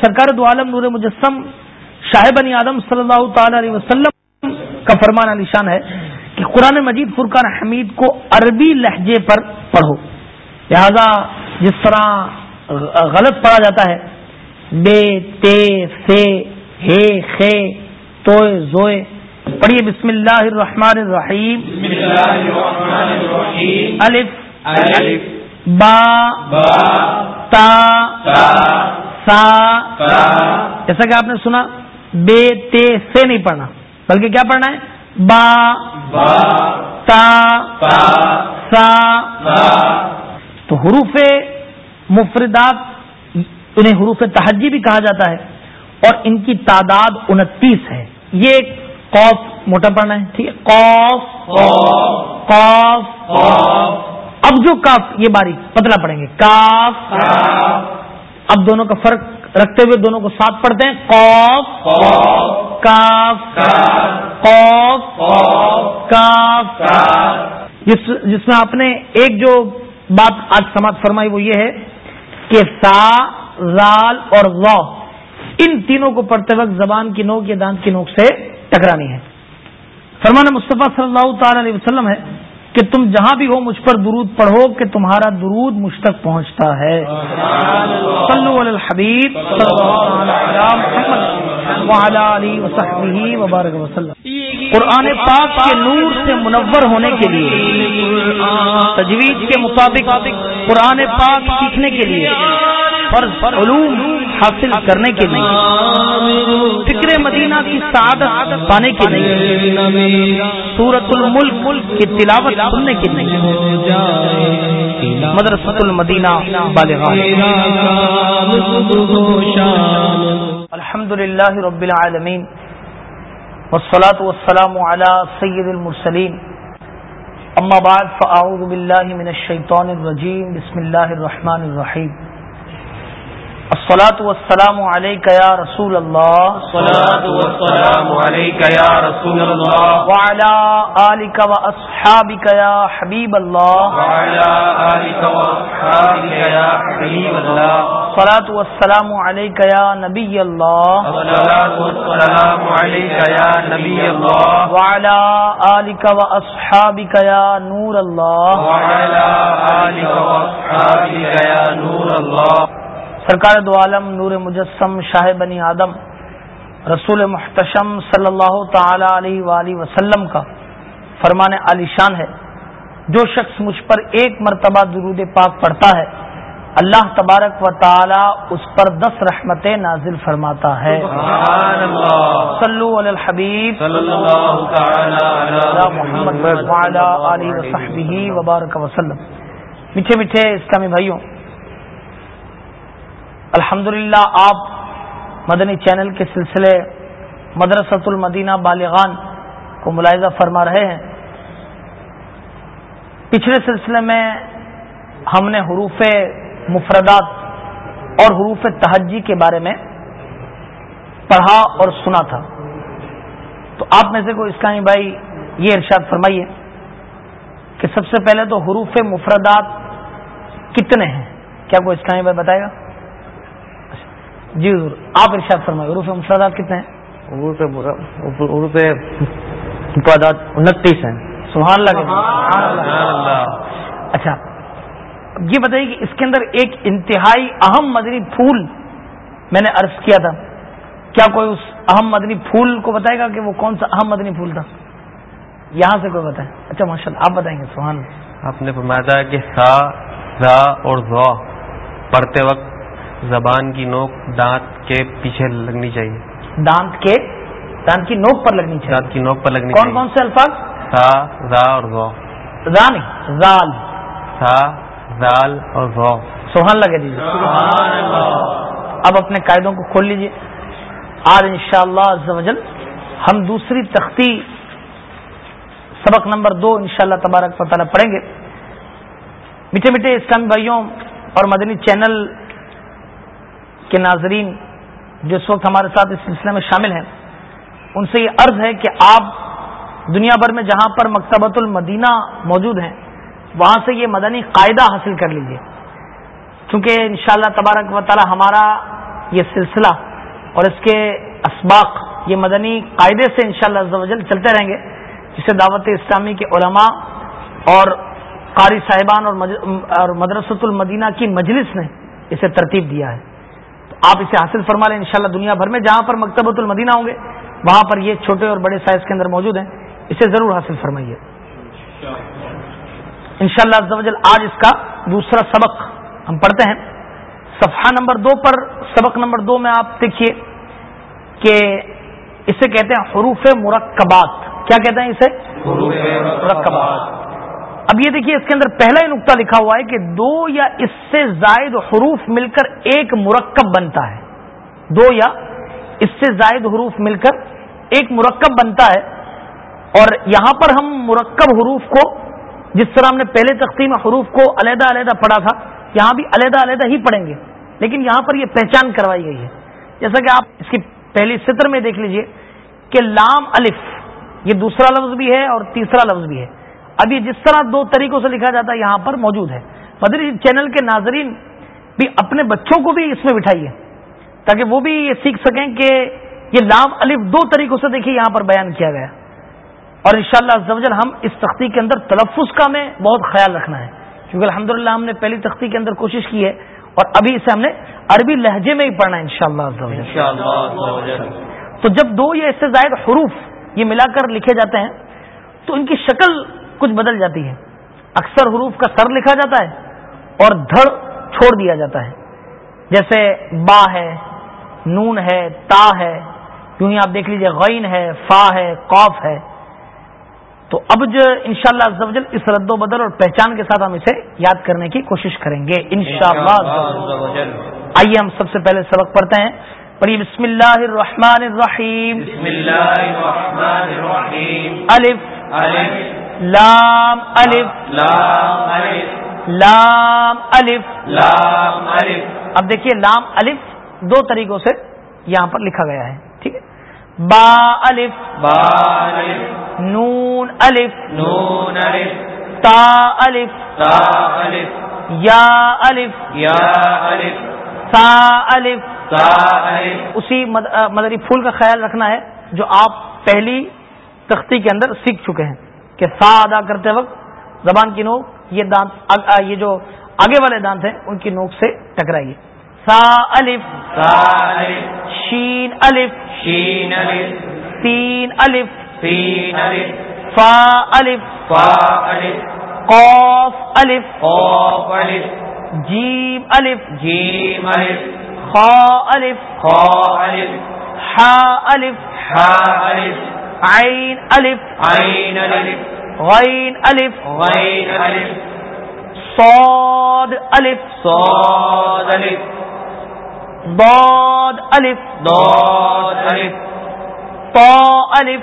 سرکار دو عالم نور مجسم شاہ بنی آدم صلی اللہ تعالی علیہ وسلم کا فرمان علی شان ہے کہ قرآن مجید فرقان حمید کو عربی لہجے پر پڑھو۔ لہذا جس طرح غلط پڑھا جاتا ہے بے تے سے ہے خے توئے زوئے پڑھیے بسم اللہ الرحمن الرحیم۔ الف۔ با تا سا. جیسا کہ آپ نے سنا بے تے سے نہیں پڑھنا بلکہ کیا پڑھنا ہے؟ با. تا. سا. تو حروف مفردات انہیں حروف تحجی بھی کہا جاتا ہے اور ان کی تعداد انتیس ہے۔ یہ قوف موٹا پڑھنا ہے ٹھیک ہے؟ قوف. قوف. اب جو کاف یہ باری پتلا پڑیں گے۔ کاف. اب دونوں کا فرق رکھتے ہوئے دونوں کو ساتھ پڑھتے ہیں۔ قوف کاف قوف کاف جس میں آپ نے ایک جو بات آج سماعت فرمائی وہ یہ ہے کہ سا، زال اور غو ان تینوں کو پڑھتے وقت زبان کی نوک یا دانت کی نوک سے ٹکرانی ہے۔ فرمان مصطفیٰ صلی اللہ تعالی علیہ وسلم ہے کہ تم جہاں بھی ہو مجھ پر درود پڑھو کہ تمہارا درود مجھ تک پہنچتا ہے۔ صلو علی الحبیب وبارک وسلم۔ قرآن پاک کے نور سے منور ہونے کے لیے تجویز کے مطابق قرآن پاک سیکھنے کے لیے علوم حاصل کرنے کے لیے، فکر مدینہ کی سعادت پانے کے لیے سورت الملک کی تلاوت سننے کے لیے، مدرسۃ المدینہ الحمد للہ رب العالمین، والصلاة والسلام على سید المرسلین۔ اما بعد، فاعوذ باللہ من الشیطان الرجیم، بسم اللہ الرحمن الرحیم۔ الصلاة والسلام عليك يا رسول الله. الصلاة والسلام عليك يا رسول الله. وعلى آلك وأصحابك يا حبيب الله. وعلى آلك وأصحابك يا حبيب الله. الصلاة والسلام عليك يا نبي الله. الصلاة والسلام عليك يا نبي الله. وعلى آلك وأصحابك يا نور الله. وعلى آلك وأصحابك يا نور الله. سرکار دو عالم نور مجسم شاہ بنی آدم رسول محتشم صلی اللہ تعالی علیہ وآلہ وسلم کا فرمان علی شان ہے۔ جو شخص مجھ پر ایک مرتبہ درود پاک پڑھتا ہے اللہ تبارک و تعالی اس پر دس رحمت نازل فرماتا ہے۔ صلو علی الحبیب۔ محمد وبارک وسلم۔ میٹھے میٹھے اسلامی بھائیوں الحمد آپ مدنی چینل کے سلسلے مدرسۃ المدینہ بالغان کو ملاحظہ فرما رہے ہیں۔ پچھلے سلسلے میں ہم نے حروف مفردات اور حروف تہجی کے بارے میں پڑھا اور سنا تھا۔ تو آپ میں سے کوئی اسلامی بھائی یہ ارشاد فرمائیے کہ سب سے پہلے تو حروف مفردات کتنے ہیں؟ کیا کوئی اسلامی بھائی بتائے گا؟ جی حضور آپ ارشاد فرمائے عروف مفردات کتنے ہیں؟ عروف مفردات انتیس ہیں۔ سبحان اللہ اچھا یہ بتائیے کہ اس کے اندر ایک انتہائی اہم مدنی پھول میں نے عرض کیا تھا۔ کیا کوئی اس اہم مدنی پھول کو بتائے گا کہ وہ کون سا اہم مدنی پھول تھا؟ یہاں سے کوئی بتائے اچھا ماشاء اللہ آپ بتائیں گے۔ سبحان آپ نے فرمایا تھا کہ سا را اور زوا پڑھتے وقت زبان کی نوک دانت کے پیچھے لگنی چاہیے۔ دانت کے دانت کی نوک پر لگنی چاہیے۔ دانت کی نوک پر لگنی کون کون سے الفاظ؟ سا را اور غو نہیں زال۔ سا زال اور غو سوہان لگے دیجیے اب اپنے قاعدوں کو کھول لیجیے آج ان شاء اللہ ہم دوسری تختی سبق نمبر دو ان شاء اللہ تبارک تعالیٰ پڑھیں گے۔ میٹھے میٹھے اسلامی بھائیوں اور مدنی چینل کے ناظرین جو اس وقت ہمارے ساتھ اس سلسلے میں شامل ہیں، ان سے یہ عرض ہے کہ آپ دنیا بھر میں جہاں پر مکتبۃ المدینہ موجود ہیں، وہاں سے یہ مدنی قاعدہ حاصل کر لیجیے چونکہ انشاءاللہ تبارک و تعالی ہمارا یہ سلسلہ اور اس کے اسباق یہ مدنی قاعدے سے انشاءاللہ شاء اللہ چلتے رہیں گے، جسے دعوت اسلامی کے علماء اور قاری صاحبان اور مدرسۃ المدینہ کی مجلس نے اسے ترتیب دیا ہے۔ آپ اسے حاصل فرما لیں انشاءاللہ دنیا بھر میں، جہاں پر مکتبۃ المدینہ ہوں گے، وہاں پر یہ چھوٹے اور بڑے سائز کے اندر موجود ہیں۔ اسے ضرور حاصل فرمائیے۔ انشاءاللہ شاء اللہ آج اس کا دوسرا سبق ہم پڑھتے ہیں۔ صفحہ نمبر دو پر، سبق نمبر دو میں آپ دیکھیے کہ اسے کہتے ہیں حروف مرکبات۔ کیا کہتے ہیں اسے؟ مرکبات۔ اب یہ دیکھیے اس کے اندر پہلا ہی نقطہ لکھا ہوا ہے کہ دو یا اس سے زائد حروف مل کر ایک مرکب بنتا ہے۔ دو یا اس سے زائد حروف مل کر ایک مرکب بنتا ہے۔ اور یہاں پر ہم مرکب حروف کو، جس طرح ہم نے پہلے تقسیم حروف کو علیحدہ علیحدہ پڑھا تھا، یہاں بھی علیحدہ علیحدہ ہی پڑھیں گے۔ لیکن یہاں پر یہ پہچان کروائی گئی ہے۔ جیسا کہ آپ اس کی پہلی سطر میں دیکھ لیجیے کہ لام الف، یہ دوسرا لفظ بھی ہے اور تیسرا لفظ بھی ہے۔ اب یہ جس طرح دو طریقوں سے لکھا جاتا ہے یہاں پر موجود ہے۔ مدری چینل کے ناظرین بھی اپنے بچوں کو بھی اس میں بٹھائیے تاکہ وہ بھی یہ سیکھ سکیں کہ یہ لام الف دو طریقوں سے دیکھیے یہاں پر بیان کیا گیا۔ اور انشاءاللہ شاء اللہ ہم اس تختی کے اندر تلفظ کا میں بہت خیال رکھنا ہے کیونکہ الحمدللہ ہم نے پہلی تختی کے اندر کوشش کی ہے اور ابھی اسے ہم نے عربی لہجے میں ہی پڑھنا ہے ان شاء اللہ تو جب دو یا اس سے زائد حروف یہ ملا کر لکھے جاتے ہیں تو ان کی شکل کچھ بدل جاتی ہے اکثر حروف کا سر لکھا جاتا ہے اور دھڑ چھوڑ دیا جاتا ہے۔ جیسے با ہے نون ہے تا ہے۔ یوں ہی آپ دیکھ لیجیے غین ہے فا ہے قوف ہے۔ تو اب جو ان شاء اللہ اس رد و بدل اور پہچان کے ساتھ ہم اسے یاد کرنے کی کوشش کریں گے۔ ان شاء اللہ آئیے ہم سب سے پہلے سبق پڑھتے ہیں۔ پڑھیے بسم اللہ الرحمن الرحیم۔ بسم اللہ الرحمن الرحیم۔ الف۔ الف۔ لام الف. لام الف. لام الف. لام الف. اب دیکھیے لام الف دو طریقوں سے یہاں پر لکھا گیا ہے ٹھیک ہے؟ با الف. با الف. نون الف. نون الف. تا الف. تا الف. یا الف. یا الف. سا الف. سا الف. اسی مدری پھول کا خیال رکھنا ہے جو آپ پہلی تختی کے اندر سیکھ چکے ہیں۔ کہ سا ادا کرتے وقت زبان کی نوک یہ دانت یہ جو آگے والے دانت ہیں ان کی نوک سے ٹکرائیے۔ سا الف شین الف شین الف تین الف سین الف فا الف فا الف قوف الف قوف الف جیم الف جیم الف خا الف خا الف حا الف حا الف عین الف عین الف غین الف غین الف صاد الف صاد الف ضاد الف ضاد الف طا الف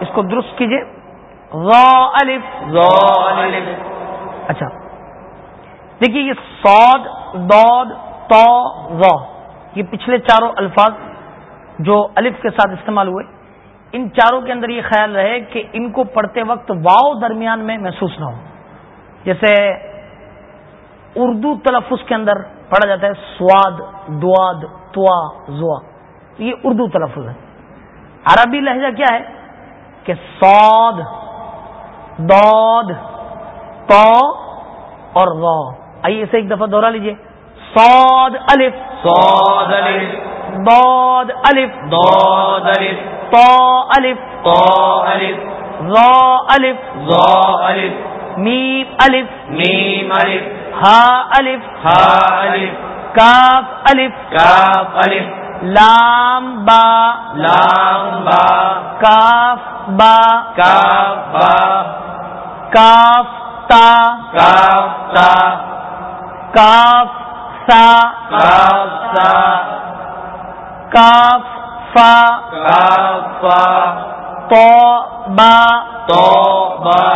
اس کو درست کیجیے اچھا. دیکھیے یہ سود دود تو یہ پچھلے چاروں الفاظ جو الف کے ساتھ استعمال ہوئے، ان چاروں کے اندر یہ خیال رہے کہ ان کو پڑھتے وقت واؤ درمیان میں محسوس نہ ہو۔ جیسے اردو تلفظ کے اندر پڑھا جاتا ہے، سواد دعاد توا، زوا۔ یہ اردو تلفظ ہے۔ عربی لہجہ کیا ہے؟ کہ سود دود تو اور رو آئیے اسے ایک دفعہ دوہرا لیجیے۔ سود الف سود الف دود الف دود الف تو الف تو الف رو الف رو الف میم الف میم الف ہا الف ہا الف کاف الف کاف الف لام با. لام با. کاف با. کاف با. کاف تا. کاف تا. کاف سا کاف فا فا تو با تو با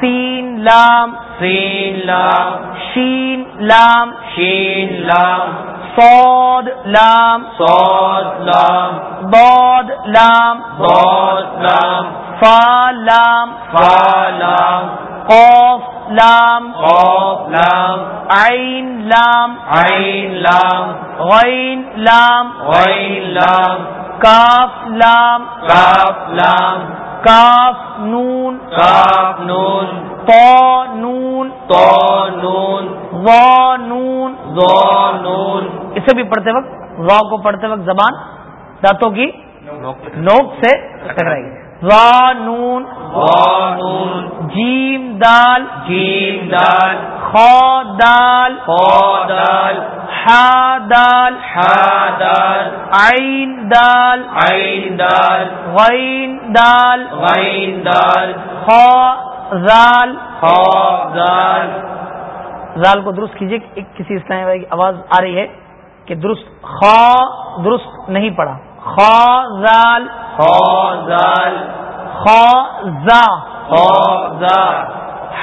سین لام سین لام شین لام شین لام سود لام سود لام بود لام بود لام فا لام فا لام قوف لام خوف لام عین لام عین لام غین لام غین لام کاف لام کاف لام کاف نون کاف نون تو نون تو نون و نون ذو نون اسے بھی پڑھتے وقت وا کو پڑھتے وقت زبان دانتوں کی نوک سے ٹکرائے گی وا نون جیم دال جیم دال خو دال خو دال ہا دال حا دال عین دال عین دال غین دال غین دال خو زال خو دال زال کو درست کیجیے کسی اسلامی بھائی کی آواز آ رہی ہے کہ درست خا درست نہیں پڑا خا زال خو دال خا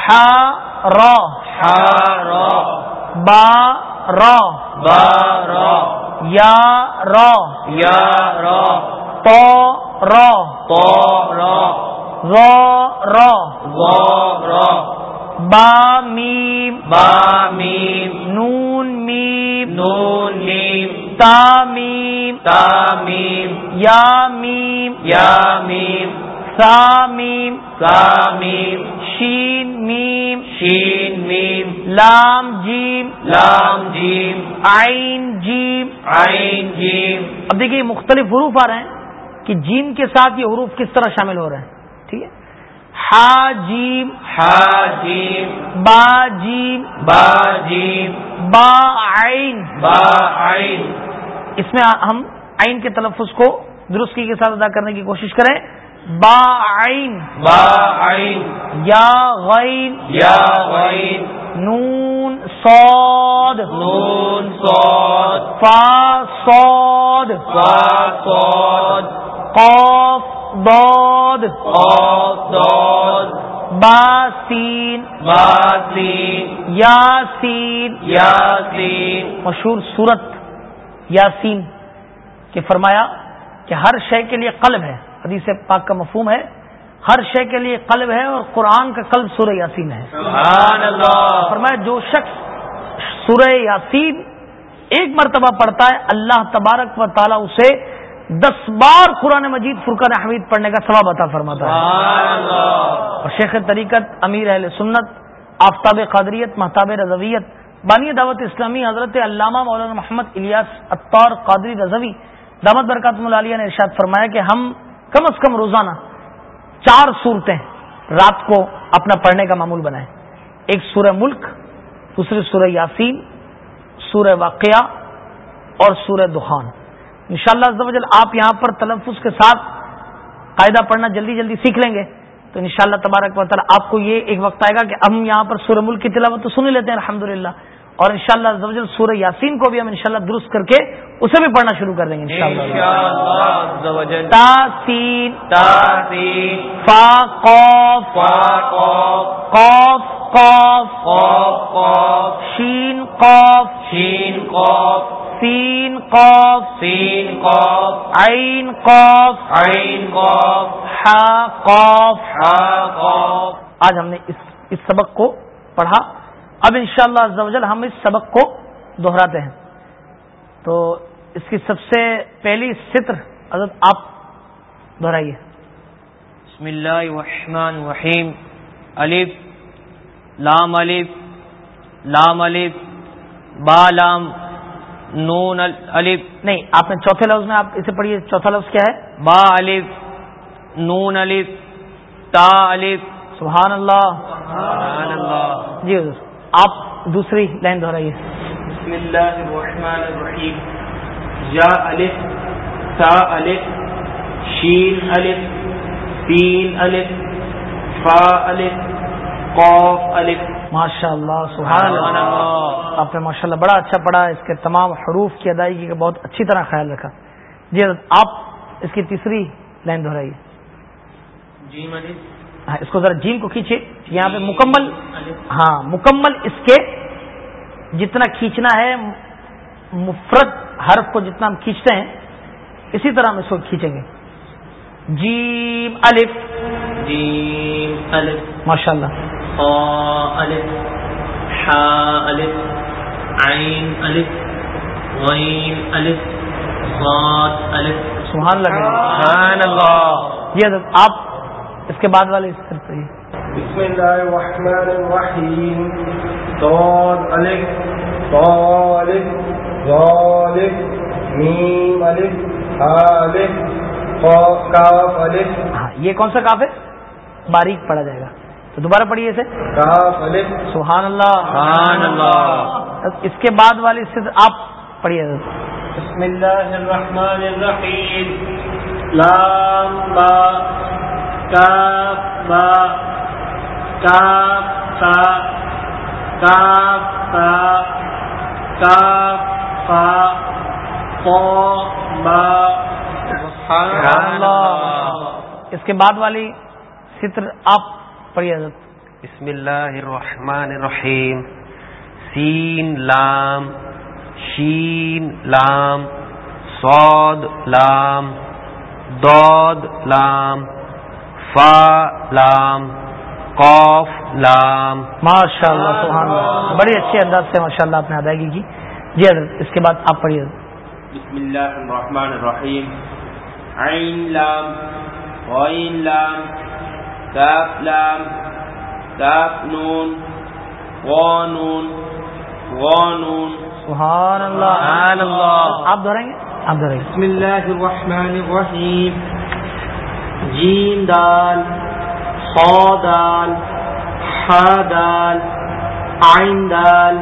ہا را را با را با را یا را یا را تو را تو را رو را ذو را با میم با میم نون میم نون میم تا میم تا میم یا میم یا میم سا میم سا میم شین میم شین میم لام جیم لام جیم عین جیم عین جیم اب دیکھیے مختلف حروف آ رہے ہیں کہ جیم کے ساتھ یہ حروف کس طرح شامل ہو رہے ہیں؟ ٹھیک ہے؟ ہا جیم حا جیم با جیم با جیم با عین با عین اس میں ہم عین کے تلفظ کو درستی کے ساتھ ادا کرنے کی کوشش کریں با عین با عین یا غین یا غین نون صاد نون صاد فا صاد فا صاد قاف ضاد قاف صاد با سین با سین یاسین یاسین مشہور صورت یاسین کہ فرمایا کہ ہر شے کے لیے قلب ہے۔ حدیث پاک کا مفہوم ہے۔ ہر شے کے لیے قلب ہے اور قرآن کا قلب سورہ یاسین ہے۔ سبحان اللہ فرمایا جو شخص سورہ یاسین ایک مرتبہ پڑھتا ہے اللہ تبارک و تعالیٰ اسے دس بار قرآن مجید فرقان حمید پڑھنے کا ثواب عطا فرماتا ہے۔ اور شیخ طریقت امیر اہل سنت آفتاب قادریت محتاب رضویت بانی دعوت اسلامی حضرت علامہ مولانا محمد الیاس اطار قادری رضوی دامت برکات ملالیہ نے ارشاد فرمایا کہ ہم کم از کم روزانہ چار صورتیں رات کو اپنا پڑھنے کا معمول بنائیں۔ ایک سورہ ملک دوسری سورہ یاسین سورہ واقعہ اور سورہ دخان۔ انشاءاللہ شاء اللہ آپ یہاں پر تلفظ کے ساتھ قاعدہ پڑھنا جلدی جلدی سیکھ لیں گے۔ تو انشاءاللہ تبارک و تعالیٰ آپ کو یہ ایک وقت آئے گا کہ ہم یہاں پر سورہ ملک کی تلاوت تو سن ہی لیتے ہیں الحمد اور انشاءاللہ شاء اللہ سورہ یاسین کو بھی ہم انشاءاللہ درست کر کے اسے بھی پڑھنا شروع کر دیں گے انشاءاللہ۔ تاسین۔ تاسین۔ فا قوف فا قوف قوف قاف۔ شین قوف شین قاف۔ سین قوف سین قاف. عین قوف عین قاف. ہا قوف حا قاف. آج ہم نے اس اس سبق کو پڑھا۔ اب انشاءاللہ شاء اللہ ہم اس سبق کو دہراتے ہیں۔ تو اس کی سب سے پہلی ستر حضرت آپ دہرائیے۔ بسم اللہ الرحمن الرحیم۔ الف لام الف لام الف با لام نون الف. نہیں آپ نے چوتھے لفظ میں آپ اسے پڑھیے چوتھا لفظ کیا ہے؟ با الف نون الف تا الف. سبحان اللہ. سبحان اللہ. جی حضور. آپ دوسری لائن دہرائیے. بسم اللہ الرحمن الرحیم. یا الف تا الف شین الف سین الف فا الف قوف الف. ماشاء اللہ۔ سبحان اللہ۔ آپ نے ماشاء اللہ بڑا اچھا پڑھا اس کے تمام حروف کی ادائیگی کا بہت اچھی طرح خیال رکھا۔ جی آپ اس کی تیسری لائن دہرائیے۔ جی ہاں اس کو ذرا جیم کو کھینچے یہاں پہ مکمل ہاں مکمل اس کے جتنا کھینچنا ہے مفرد حرف کو جتنا ہم کھینچتے ہیں اسی طرح ہم اس کو کھینچیں گے۔ جیم الف۔ جیم الف۔ ماشاء اللہ الف حا الف عین الف غین الف صاد الف سبحان اللہ. سبحان اللہ. حضرت آپ اس کے بعد والے اس طرف سے بسم الله الرحمن الرحيم ضاد ألف طا ألف ظا ألف ميم ألف ها ألف قاف كاف ألف ہاں یہ کون سا کاف ہے؟ باریک پڑھا جائے گا. تو دوبارہ پڑھیے اسے۔ سبحان اللہ سبحان اللہ اس کے بعد والی سے آپ پڑھیے۔ بسم الله الرحمن الرحيم لام با كاف با كاف تا كاف تا كاف فا طا با۔ سبحان اللہ اس کے بعد والی ستر آپ پڑھیے حضرت۔ بسم اللہ الرحمن الرحیم۔ سین لام شین لام صاد لام دود لام فا لام قوف لام۔ ماشاء اللہ۔ سبحان اللہ۔ بڑے اچھے انداز سے ماشاء اللہ آپ نے ادائیگی کی۔ جی حضرت اس کے بعد آپ پڑھیے۔ بسم الله الرحمن الرحيم عين لام لام كاف لام كاف نون غا نون غا نون۔ سبحان اللہ سبحان اللہ آپ دہرائیں گے آپ دہرائیں گے بسم الله الرحمن الرحيم جيم دال خا دال حا دال عين دال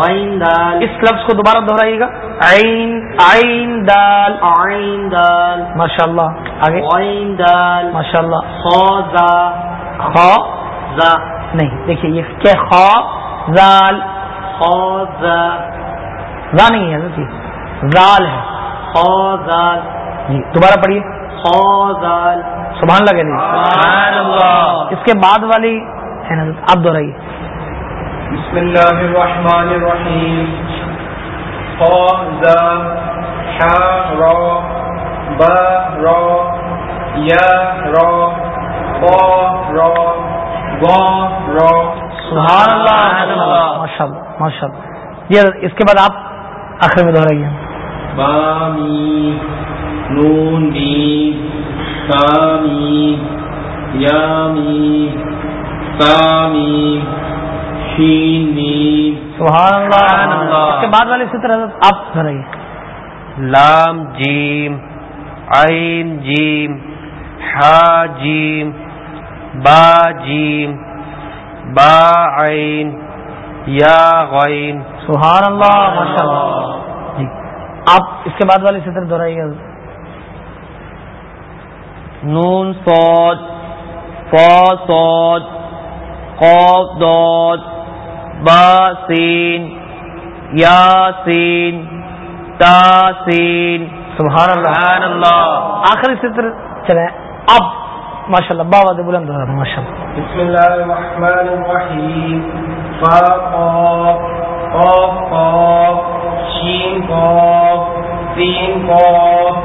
غين دال۔ اس لفظ کو دوبارہ دہرائیے گا۔ عین عین دال عين دال ماشاء اللہ آگے۔ غين دال ماشاء اللہ خا؟ ذا خا ذا نہیں دیکھیے یہ کیا خا زال۔ خا ذا زا نہیں ہے یہ زال ہے۔ خا ذال جی دوبارہ پڑھیے۔ خا ذال سبحان اللہ کہہ دیجیے سبحان اللہ۔ اس کے بعد والی ہے نا آپ دہرائیے بسم الله الرحمن الرحيم ماشاء اللہ ماشاء اللہ۔ حضرت اس کے بعد آپ آخر میں دہرائیے۔ با میم نون میم تا میم یا سبحان اللہ۔ اس کے بعد والی ستر حضرت آپ دہرائیے لام جیم عین جیم حا جیم با جیم با عین یا غین۔ سبحان اللہ ماشاء اللہ۔ جی۔ آپ اس کے بعد والی ستر دہرائیے۔ نون صاد فا صاد قاف ضاد با سین یا سین تا سین سبحان اللہ۔ سبحان اللہ۔ آخری ستر چلے۔ اب ماشاء اللہ بابا بلند ہو رہا تھا ماشاء اللہ بسم الله الرحمن الرحيم فا قاف قاف قاف شين قاف سين قاف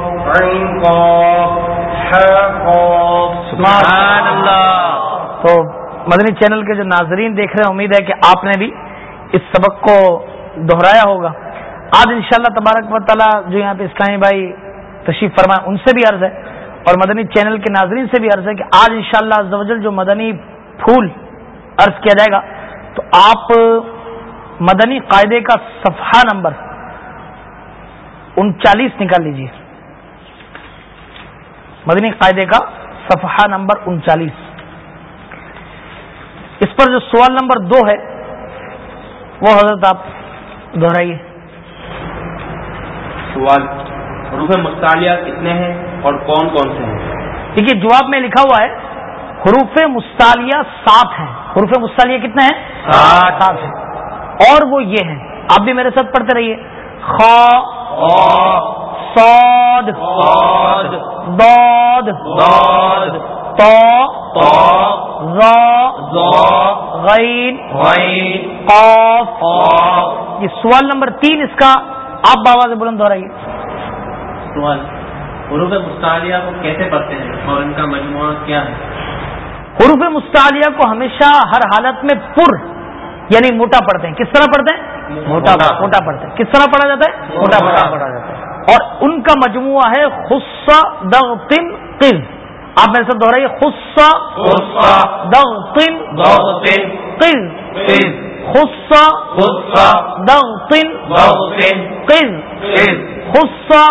عين قاف۔ حا قاف سبحان اللہ۔ تو مدنی چینل کے جو ناظرین دیکھ رہے ہیں، امید ہے کہ آپ نے بھی اس سبق کو دہرایا ہوگا۔ آج انشاءاللہ تبارک و تعالیٰ جو یہاں پہ اسلامی بھائی تشریف فرمائے، ان سے بھی عرض ہے اور مدنی چینل کے ناظرین سے بھی عرض ہے کہ آج انشاءاللہ شاء اللہ جو مدنی پھول عرض کیا جائے گا، تو آپ مدنی قاعدے کا صفحہ نمبر انچالیس نکال لیجیے مدنی قاعدے کا صفحہ نمبر انچالیس۔ اس پر جو سوال نمبر دو ہے وہ حضرت آپ دہرائیے۔ سوال حروف مستعلیہ کتنے ہیں اور کون کون سے ہیں؟ دیکھیے جواب میں لکھا ہوا ہے حروف مستعلیہ سات ہیں۔ حروف مستعلیہ کتنے ہیں؟ سات۔ ہیں۔ اور وہ یہ ہیں۔ آپ بھی میرے ساتھ پڑھتے رہیے۔ خا ضاد ضاد تو ظا غین قاف. یہ سوال نمبر تین اس کا آپ بابا سے بلند دہرائیے سوال حروف مستعلیہ کو کیسے پڑھتے ہیں اور ان کا مجموعہ کیا ہے؟ حروف مستعلیہ کو ہمیشہ ہر حالت میں پر یعنی موٹا پڑھتے ہیں. کس طرح پڑھتے ہیں؟ موٹا. موٹا پڑھتے ہیں. کس طرح پڑھا جاتا ہے؟ موٹا. موٹا پڑھا جاتا ہے. اور ان کا مجموعہ ہے خصہ دغتن قز آپ میرے ساتھ دوہرائیے خصہ دغتن قز خصہ قز خصہ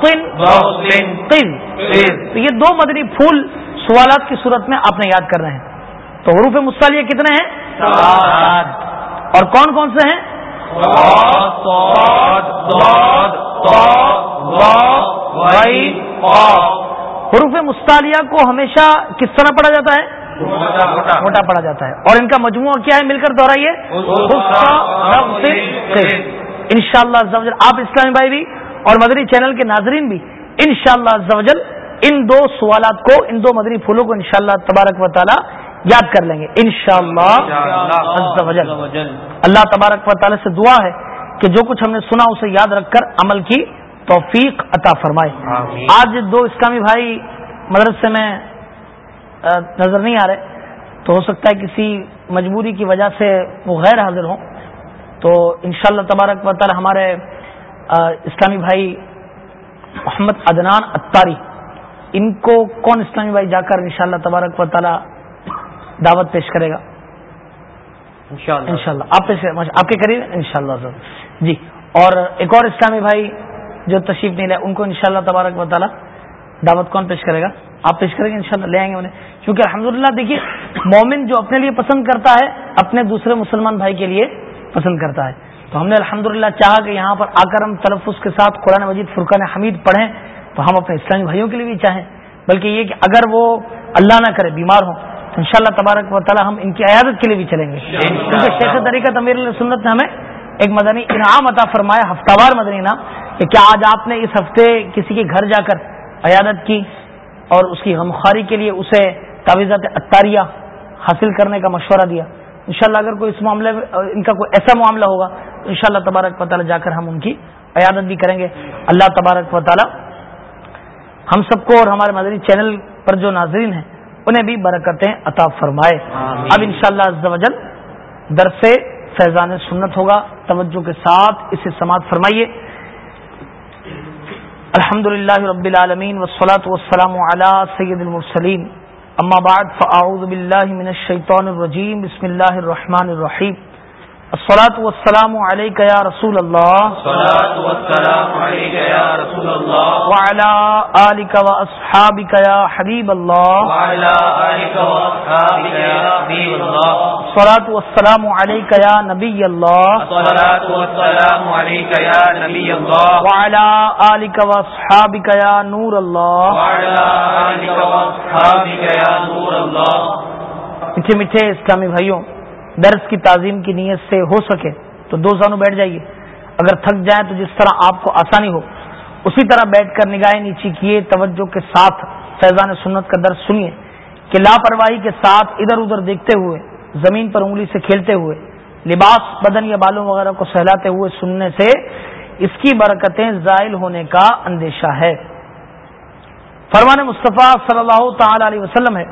قز تو یہ دو مدنی پھول سوالات کی صورت میں آپ نے یاد کر رہے ہیں۔ تو حروف مستعلیہ کتنے ہیں؟ اور کون کون سے ہیں؟ حروف مستعلیہ کو ہمیشہ کس طرح پڑھا جاتا ہے؟ موٹا پڑھا جاتا ہے۔ اور ان کا مجموعہ کیا ہے؟ مل کر دوہرائیے ان شاء اللہ آپ اسلامی بھائی بھی اور مدری چینل کے ناظرین بھی ان شاء اللہ ان دو سوالات کو ان دو مدری پھولوں کو انشاءاللہ تبارک و تعالی یاد کر لیں گے۔ ان شاء اللہ اللہ تبارک و تعالی سے دعا ہے کہ جو کچھ ہم نے سنا اسے یاد رکھ کر عمل کی۔ توفیق عطا فرمائے۔ آج دو اسلامی بھائی مدرسے میں نظر نہیں آ رہے۔ تو ہو سکتا ہے کسی مجبوری کی وجہ سے وہ غیر حاضر ہوں۔ تو انشاءاللہ تبارک و تعالی ہمارے اسلامی بھائی محمد عدنان اتاری ان کو کون اسلامی بھائی جا کر انشاءاللہ تبارک و تعالی دعوت پیش کرے گا؟ ان شاء اللہ آپ کے قریب؟ ان شاء اللہ جی۔ اور ایک اور اسلامی بھائی جو تشریف نہیں لے ان کو انشاءاللہ تبارک و تعالی دعوت کون پیش کرے گا؟ آپ پیش کریں گے انشاءاللہ لے آئیں گے انہیں۔ کیونکہ الحمدللہ دیکھیے مومن جو اپنے لیے پسند کرتا ہے اپنے دوسرے مسلمان بھائی کے لیے پسند کرتا ہے۔ تو ہم نے الحمدللہ چاہا کہ یہاں پر آ کر ہم تلفظ کے ساتھ قرآن مجید فرقان حمید پڑھیں تو ہم اپنے اسلامی بھائیوں کے لیے بھی چاہیں۔ بلکہ یہ کہ اگر وہ اللہ نہ کرے بیمار ہوں تو ان تبارک و تعالیٰ ہم ان کی عیادت کے لیے بھی چلیں گے۔ کیونکہ شیخ طریقہ تمیر سنت نے ہمیں ایک مدنی انعام عطا فرمایا ہفتہ وار مدنی نام کہ کیا آج آپ نے اس ہفتے کسی کے گھر جا کر عیادت کی اور اس کی غمخاری کے لیے اسے تعویذات اطاریہ حاصل کرنے کا مشورہ دیا؟ انشاءاللہ اگر کوئی اس معاملے میں ان کا کوئی ایسا معاملہ ہوگا تو انشاءاللہ تبارک و تعالیٰ جا کر ہم ان کی عیادت بھی کریں گے۔ اللہ تبارک و تعالیٰ ہم سب کو اور ہمارے مدنی چینل پر جو ناظرین ہیں انہیں بھی برکتیں عطا فرمائے۔ اب انشاءاللہ شاء اللہ درس فیضان سنت ہوگا۔ توجہ کے ساتھ اسے سماعت فرمائیے۔ الحمد للہ رب العالمین وسلاۃ والسلام علی سید المرسلین۔ اما بعد، فاعوذ باللہ من الشیطان الرجیم۔ بسم اللہ الرحمن الرحیم۔ الصلاة والسلام عليك يا رسول الله. الصلاة والسلام عليك يا رسول الله. وعلى آلك وأصحابك يا حبيب الله. وعلى آلك وأصحابك يا حبيب الله. الصلاة والسلام عليك يا نبي الله. الصلاة والسلام عليك يا نبي الله. وعلى آلك وأصحابك يا نور الله. وعلى آلك وأصحابك يا نور الله. میٹھے میٹھے اسلامی بھائیوں درس کی تعظیم کی نیت سے ہو سکے تو دو زانو بیٹھ جائیے۔ اگر تھک جائیں تو جس طرح آپ کو آسانی ہو۔ اسی طرح بیٹھ کر نگاہیں نیچی کیے، توجہ کے ساتھ فیضان سنت کا درس سنیے۔ کہ لاپرواہی کے ساتھ ادھر ادھر دیکھتے ہوئے، زمین پر انگلی سے کھیلتے ہوئے، لباس، بدن یا بالوں وغیرہ کو سہلاتے ہوئے سننے سے اس کی برکتیں زائل ہونے کا اندیشہ ہے۔ فرمان مصطفیٰ صلی اللہ تعالی علیہ وسلم ہے،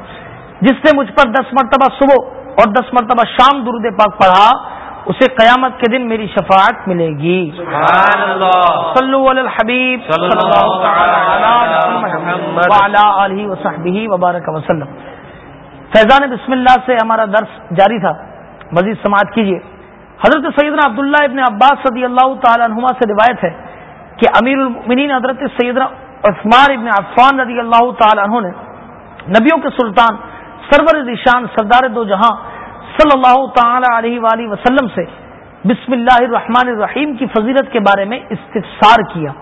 جس نے مجھ پر دس مرتبہ صبح اور دس مرتبہ شام درود پاک پڑھا اسے قیامت کے دن میری شفاعت ملے گی۔ صلو علی الحبیب وبارک وسلم فیضان بسم اللہ سے ہمارا درس جاری تھا۔ مزید سماعت کیجیے حضرت سیدنا عبداللہ ابن عباس صدی اللہ تعالی عنہما سے روایت ہے کہ امیر المنین حضرت سیدنا عثمان ابن عفان رضی اللہ تعالی عنہ نے نبیوں کے سلطان سرور ذیشان سردار دو جہاں صلی اللہ تعالی علیہ وآلہ وسلم سے بسم اللہ الرحمن الرحیم کی فضیلت کے بارے میں استفسار کیا۔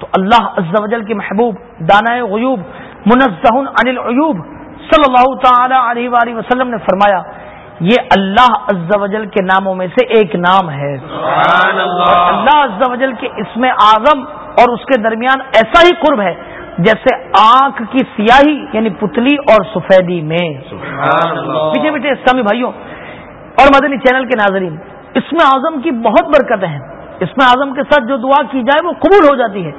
تو اللہ عز و جل کے محبوب دانا غیوب منزہ عن العیوب صلی اللہ تعالی علیہ وآلہ وسلم نے فرمایا یہ اللہ عز و جل کے ناموں میں سے ایک نام ہے۔ اللہ۔ عز و جل کے اسم اعظم اور اس کے درمیان ایسا ہی قرب ہے جیسے آنکھ کی سیاہی یعنی پتلی اور سفیدی میں۔ پیچھے پیچھے اسلامی بھائیوں اور مدنی چینل کے ناظرین اس میں اعظم کی بہت برکتیں ہیں۔ اس میں اعظم کے ساتھ جو دعا کی جائے وہ قبول ہو جاتی ہے۔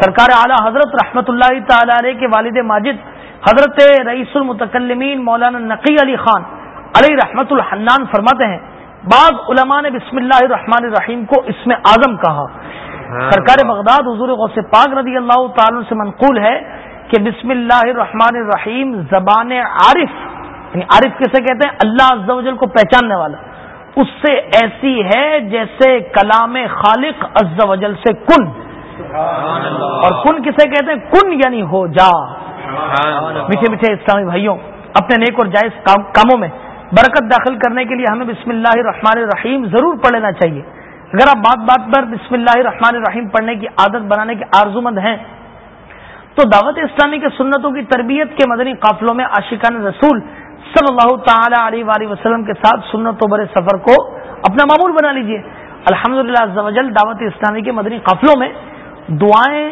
سرکار اعلیٰ حضرت رحمت اللہ تعالی علیہ کے والد ماجد حضرت رئیس المتکلمین مولانا نقی علی خان علی رحمت الحنان فرماتے ہیں بعض علماء نے بسم اللہ الرحمن الرحیم کو اس میں اعظم کہا۔ سرکار بغداد حضور غوث پاک رضی اللہ تعالی سے منقول ہے کہ بسم اللہ الرحمن الرحیم زبان عارف یعنی عارف کیسے کہتے ہیں؟ اللہ عز و جل کو پہچاننے والا۔ اس سے ایسی ہے جیسے کلام خالق عز و جل سے کن۔ اور کن کسے کہتے ہیں؟ کن یعنی ہو جا۔ میٹھے میٹھے اسلامی بھائیوں اپنے نیک اور جائز کاموں میں برکت داخل کرنے کے لیے ہمیں بسم اللہ الرحمن الرحیم ضرور پڑھ لینا چاہیے۔ اگر آپ بات بات پر بسم اللہ الرحمن الرحیم پڑھنے کی عادت بنانے کے آرزو مند ہیں، تو دعوت اسلامی کے سنتوں کی تربیت کے مدنی قافلوں میں عاشقان رسول صلی اللہ تعالی علیہ وآلہ وسلم کے ساتھ سنت و بر سفر کو اپنا معمول بنا لیجیے الحمد للہ دعوت اسلامی کے مدنی قافلوں میں دعائیں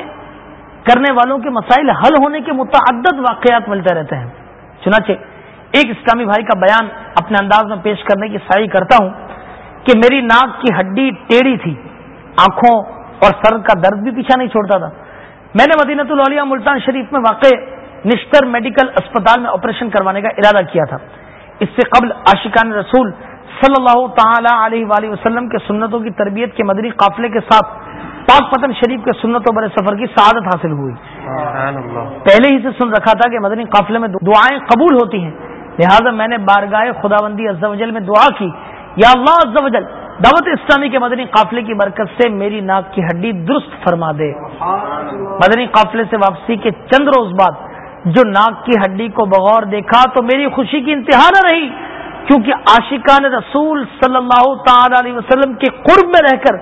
کرنے والوں کے مسائل حل ہونے کے متعدد واقعات ملتے رہتے ہیں۔ چنانچہ ایک اسلامی بھائی کا بیان اپنے انداز میں پیش کرنے کی سعی کرتا ہوں۔ کہ میری ناک کی ہڈی ٹیڑھی تھی آنکھوں اور سر کا درد بھی پیچھا نہیں چھوڑتا تھا۔ میں نے مدینت الولیا ملتان شریف میں واقع نشتر میڈیکل اسپتال میں آپریشن کروانے کا ارادہ کیا تھا۔ اس سے قبل عاشقان رسول صلی اللہ تعالی علیہ وآلہ وسلم کے سنتوں کی تربیت کے مدنی قافلے کے ساتھ پاک پتن شریف کے سنت و بر سفر کی سعادت حاصل ہوئی۔ پہلے ہی سے سن رکھا تھا کہ مدنی قافلے میں دعائیں قبول ہوتی ہیں۔ لہٰذا میں نے بارگاہ خدا بندی میں دعا کی یا اللہ وجل دعوت اسلامی کے مدنی قافلے کی برکت سے میری ناک کی ہڈی درست فرما دے۔ مدنی قافلے سے واپسی کے چند روز بعد جو ناک کی ہڈی کو بغور دیکھا تو میری خوشی کی انتہا نہ رہی، کیونکہ عاشقان رسول صلی اللہ تعالی علیہ وسلم کے قرب میں رہ کر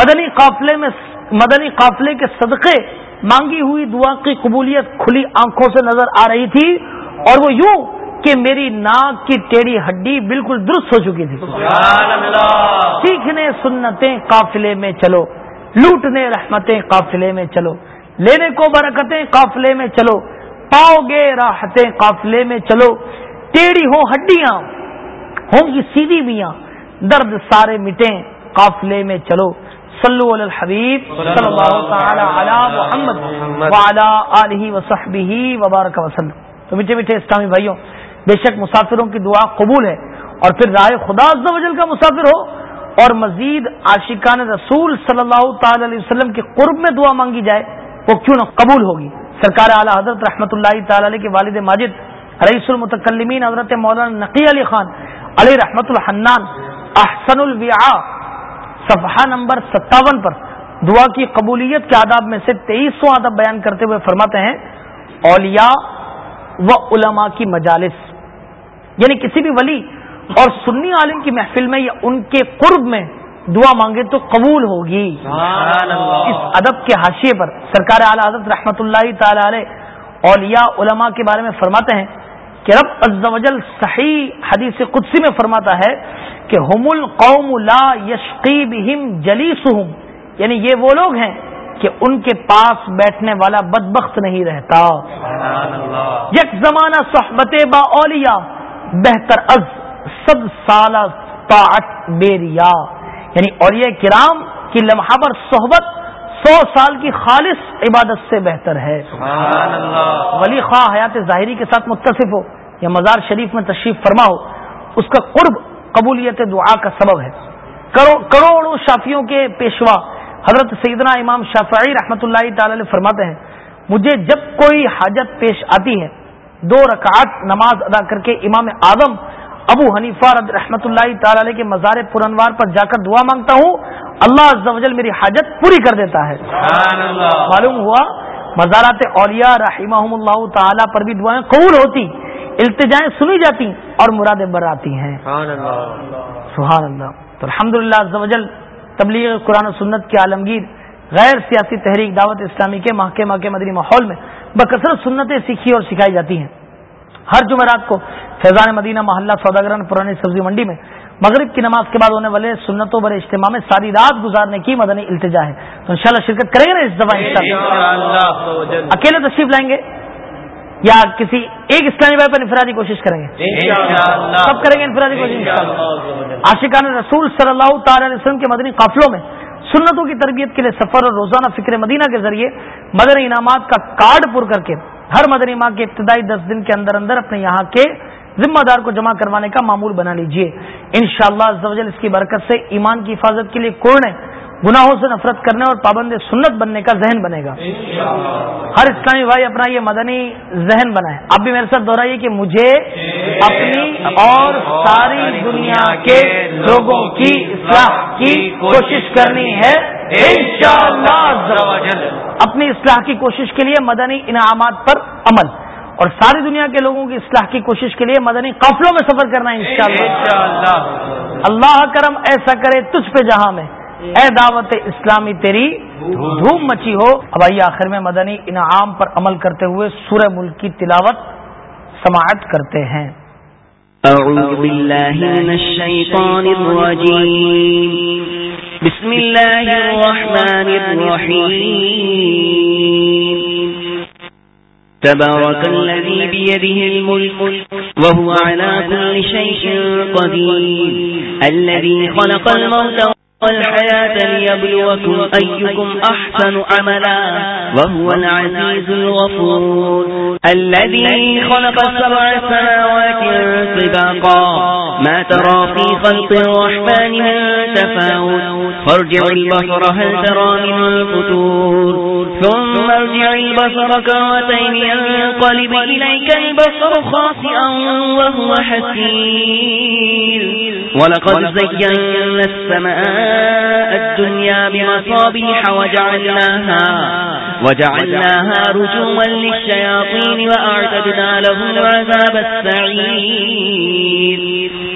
مدنی قافلے میں، مدنی قافلے کے صدقے مانگی ہوئی دعا کی قبولیت کھلی آنکھوں سے نظر آ رہی تھی اور وہ یوں کہ میری ناک کی ٹیڑھی ہڈی بالکل درست ہو چکی تھی۔ سیکھنے سنتیں قافلے میں چلو لوٹنے رحمتیں قافلے میں چلو لینے کو برکتیں قافلے میں چلو پاؤ گے راحتیں قافلے میں چلو۔ ٹیڑھی ہو ہڈیاں ہوں گی سیدھی میاں درد سارے مٹیں قافلے میں چلو۔ صلو علی الحبیب صلی اللہ تعالی علی محمد وعلی آلہ وصحبہ وبارک وسلم تو میٹھے میٹھے اسلامی بھائیوں بے شک مسافروں کی دعا قبول ہے اور پھر رائے خدا وجل کا مسافر ہو اور مزید عاشقان رسول صلی اللہ تعالی علیہ وسلم کے قرب میں دعا مانگی جائے، وہ کیوں نہ قبول ہوگی؟ سرکار اعلی حضرت رحمۃ اللہ تعالی علیہ کے والد ماجد، رئیس المتکلمین حضرت مولانا نقی علی خان علیہ رحمت الحنان، احسن الویا صفحہ نمبر ستاون پر دعا کی قبولیت کے آداب میں سے تیئیس سو آداب بیان کرتے ہوئے فرماتے ہیں، اولیاء و علماء کی مجالس۔ یعنی کسی بھی ولی اور سنی عالم کی محفل میں یا ان کے قرب میں دعا مانگے تو قبول ہوگی۔ اس ادب کے حاشیے پر سرکار اعلی حضرت رحمت اللہ تعالی علیہ اولیاء علماء کے بارے میں فرماتے ہیں کہ رب عز و جل صحیح حدیث قدسی میں فرماتا ہے کہ ہم القوم لا یشقی بہم جلیسہم۔ یعنی یہ وہ لوگ ہیں کہ ان کے پاس بیٹھنے والا بدبخت نہیں رہتا۔ یک زمانہ صحبت با اولیاء بہتر از سب سالہ طاعت بیریا یعنی اولیاء کرام کی لمحہ پر صحبت سو سال کی خالص عبادت سے بہتر ہے۔ ولی خواہ حیات ظاہری کے ساتھ متصف ہو یا مزار شریف میں تشریف فرما ہو اس کا قرب قبولیت دعا کا سبب ہے۔ کروڑوں شافیوں کے پیشوا حضرت سیدنا امام شافعی رحمۃ اللہ تعالی فرماتے ہیں مجھے جب کوئی حاجت پیش آتی ہے دو رکعت نماز ادا کر کے امام اعظم ابو حنیفہ رحمۃ اللہ تعالی علیہ کے مزار پرنوار پر جا کر دعا مانگتا ہوں اللہ عز و جل میری حاجت پوری کر دیتا ہے۔ معلوم ہوا؟ مزارات اولیاء رحمہ اللہ تعالی پر بھی دعائیں قبول ہوتی التجائیں سنی جاتی اور مرادیں بر آتی ہیں۔ سبحان اللہ۔ تو الحمد للہ تبلیغ قرآن و سنت کے عالمگیر غیر سیاسی تحریک دعوت اسلامی کے محکمہ کے مدنی ماحول میں بکثرت سنتیں سیکھی اور سکھائی جاتی ہیں۔ ہر جمعرات کو فیضان مدینہ محلہ سوداگران پرانی سبزی منڈی میں مغرب کی نماز کے بعد ہونے والے سنتوں بڑے اجتماع میں ساری رات گزارنے کی مدنی التجا ہے۔ تو انشاءاللہ شرکت کریں گے نا اس دفعہ اکیلے تشریف لائیں گے یا کسی ایک اسلامی بھائی پر انفرادی کوشش کریں گے؟ سب کریں گے انفرادی کوشش۔ عاشقان رسول صلی اللہ تعالی علیہ وسلم کے مدنی قافلوں میں سنتوں کی تربیت کے لیے سفر اور روزانہ فکر مدینہ کے ذریعے مدر انعامات کا کارڈ پر کر کے ہر مدنی ماہ کے ابتدائی دس دن کے اندر اندر اپنے یہاں کے ذمہ دار کو جمع کروانے کا معمول بنا لیجیے۔ ان شاء اللہ اس کی برکت سے ایمان کی حفاظت کے لیے کوڑنے گناہوں سے نفرت کرنے اور پابند سنت بننے کا ذہن بنے گا۔ ہر اسلامی بھائی اپنا یہ مدنی ذہن بنائے۔ آپ بھی میرے ساتھ دوہرائیے کہ مجھے اپنی اور ساری دنیا کے لوگوں کی اصلاح کی کوشش کرنی ہے۔ اپنی اصلاح کی کوشش کے لیے مدنی انعامات پر عمل۔ اور ساری دنیا کے لوگوں کی اصلاح کی کوشش کے لیے مدنی قافلوں میں سفر کرنا ہے انشاءاللہ۔ اللہ کرم ایسا کرے تجھ پہ جہاں میں۔ اے دعوت اسلامی تیری دھوم مچی ہو۔ اب آئیے آخر میں مدنی انعام پر عمل کرتے ہوئے سورہ ملک کی تلاوت سماعت کرتے ہیں۔ اعوذ باللہ من الشیطان الرجیم۔ بسم اللہ الرحمن الرحیم۔ تبارك الذي بيده الملك وهو على كل شيء قدير الذي خلق الموت والحياة ليبلوكم أيكم أحسن عملا وهو العزيز الغفور. الذي خلق السبع سماوات طباقا ما ترى في خلق الرحمن من تفاوت. فارجع البصر، هل ترى من فتور ثم ارجع البصر كرتين، ينقلب إليك البصر خاسئا وهو حسير. ولقد زينا السماء الدنيا بمصابيح وجعلناها وجعلناها رجوما للشياطين وأعتدنا لهم عذاب السعير.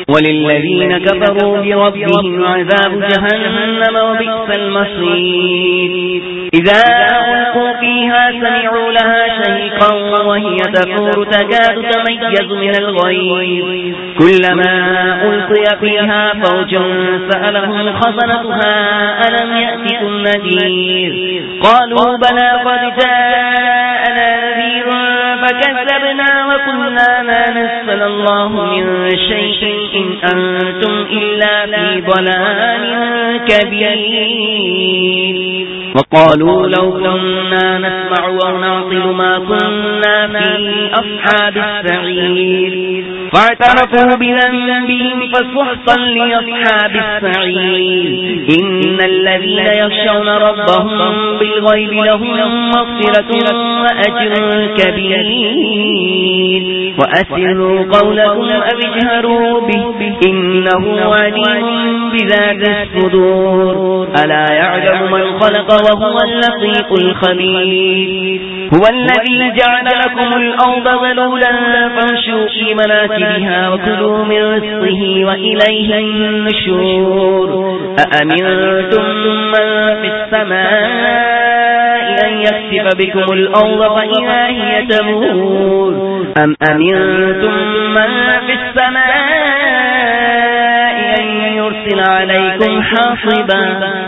وللذين كفروا بربهم عذاب جهنم وبئس المصير إذا ألقوا فيها سمعوا لها شهيقا وهي تفور تكاد تميز من الغير كلما ألقي فيها فوج سألهم خزنتها ألم يأتكم نذير قالوا بلى قد جاءنا فكذبنا وقلنا ما نسل الله من شيء إن أنتم إلا في ضلال كبير. وقالوا لو كنا نسمع ونعطل ما كنا في أصحاب السعير. فاعترفوا بذنبهم فسحقا لأصحاب السعير. إن الذين يخشون ربهم بالغيب لهم مغفرة وأجر كبير. وأسروا قولكم أو اجهروا به. إنه عليم بذات الصدور. ألا يعلم من خلق وهو اللطيف الخبير. هو الذي جعل لكم الأرض ذلولا فامشوا في مناكبها وكلوا من رزقه وإليه النشور. أأمنتم من في السماء أن يكسف بكم الأرض فإذا هي تمور؟ أم أمنتم من في السماء أن يرسل عليكم حاصبا؟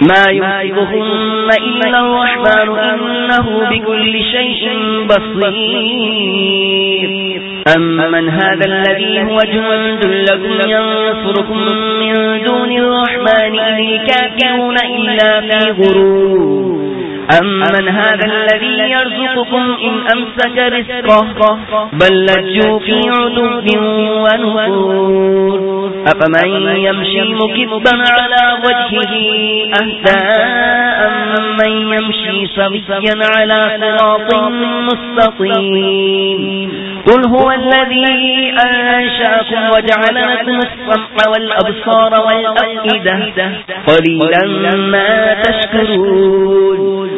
ما يمسكهن إلا الرحمن إنه بكل شيء بصير. أمن هذا الذي هو جند لكم ينصركم من دون الرحمن إذ الكافرون إلا في غرور. أمن هذا الذي يرزقكم إن أمسك رزقه بل لجوا في عدو ونفور أفمن يمشي مكبا على وجهه أهداء من يمشي سويا على صراط مستقيم قل هو الذي أنشأكم وجعل لكم السمع والأبصار والأفئدة قليلا ما تشكرون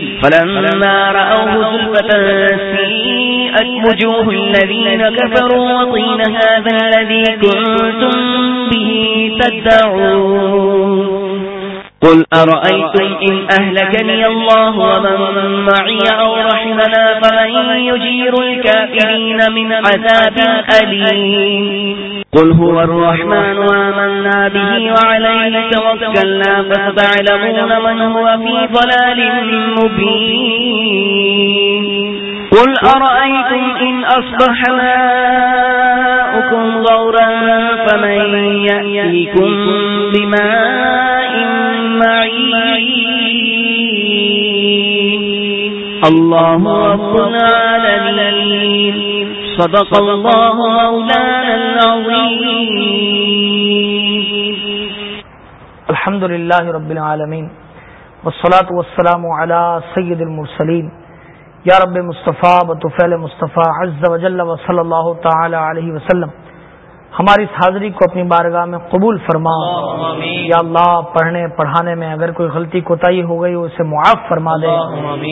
فلما رأوه زلفة سيئت وجوه الذين كفروا وطين هذا الذي كنتم به تدعون. قل أرأيتم إن أهلكني الله ومن معي أو رحمنا فمن يجير الكافرين من عذاب أليم. قل هو الرحمن وآمنا به وعليه توكلنا فستعلمون من هو في ضلال مبين. قل أرأيتم إن أصبح ماؤكم غورا فمن يأتيكم بماء معين الله رب العالمين صدق الله مولانا العظيم. الحمد لله رب العالمين. والصلاة والسلام على سيد المرسلين. یا رب مصطفیٰ بطفیل مصطفیٰ عز و جل و صلی اللہ تعالی علیہ وسلم. ہماری اس حاضری کو اپنی بارگاہ میں قبول فرما۔ یا اللہ پڑھنے پڑھانے میں اگر کوئی غلطی کوتاہی ہو گئی اسے معاف فرما دے۔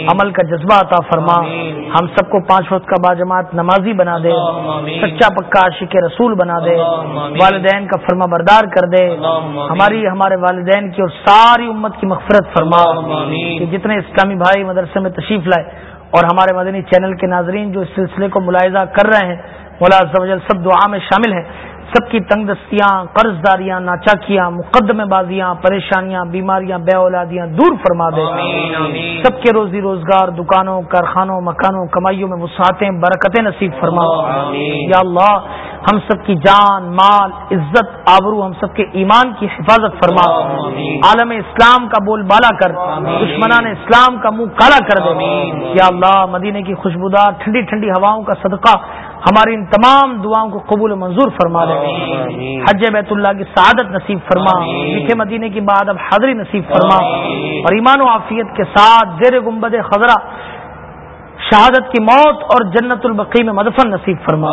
عمل کا جذبہ عطا فرما۔ ہم سب کو پانچ وقت کا باجماعت نمازی بنا دے۔ سچا پکا عاشق رسول بنا دے۔ والدین کا فرما بردار کر دے۔ ہماری ہمارے والدین کی اور ساری امت کی مغفرت فرما۔ کہ جتنے اسلامی بھائی مدرسے میں تشریف لائے اور ہمارے مدنی چینل کے ناظرین جو اس سلسلے کو ملاحظہ کر رہے ہیں مولا سب دعا میں شامل ہیں۔ سب کی تنگ دستیاں قرض داریاں ناچاکیاں مقدمے بازیاں پریشانیاں بیماریاں بے اولادیاں دور فرما دے۔ سب کے روزی روزگار دکانوں کارخانوں مکانوں کمائیوں میں وسعتیں برکتیں نصیب فرما۔ یا اللہ ہم سب کی جان مال عزت آبرو ہم سب کے ایمان کی حفاظت فرما۔ عالم اسلام کا بول بالا کر۔ دشمنان اسلام کا منہ کالا کر دے۔ یا اللہ مدینے کی خوشبودار ٹھنڈی ٹھنڈی ہواؤں کا صدقہ۔ ہماری ان تمام دعاؤں کو قبول منظور فرما دے حج بیت اللہ کی سعادت نصیب فرما۔ میٹھے مدینے کی بعد اب حاضری نصیب فرما۔ اور ایمان و عافیت کے ساتھ زیر گمبد خزرہ شہادت کی موت اور جنت البقی میں مدفن نصیب فرما۔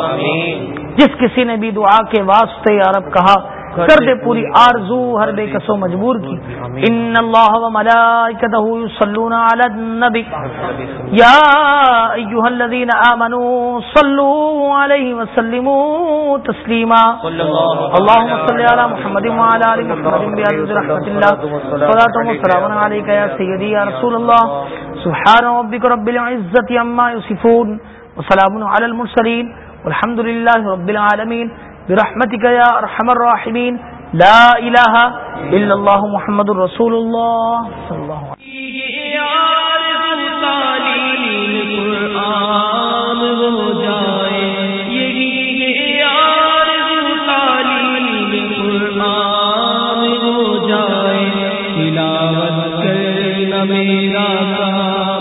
جس کسی نے بھی دعا کے واسطے عرب کہا کر دے پوری آرزو ہر بے کسو مجبور کی۔ ان اللہ و ملائکتہ یصلون علی النبی۔ یا ایھا الذین آمنوا صلوا علیہ وسلموا تسلیما۔ اللهم صل علی محمد وعلى ال محمد بعدد رحمت اللہ۔ صلاۃ و سلام علیک یا سیدی یا رسول اللہ۔ سبحان ربک رب العزۃ عما یصفون۔ وسلام علی المرسلین۔ والحمد للہ رب العالمین۔ برحمتك يا ارحم الراحمين. لا اله الا الله محمد رسول الله. صلى الله عليه وسلم.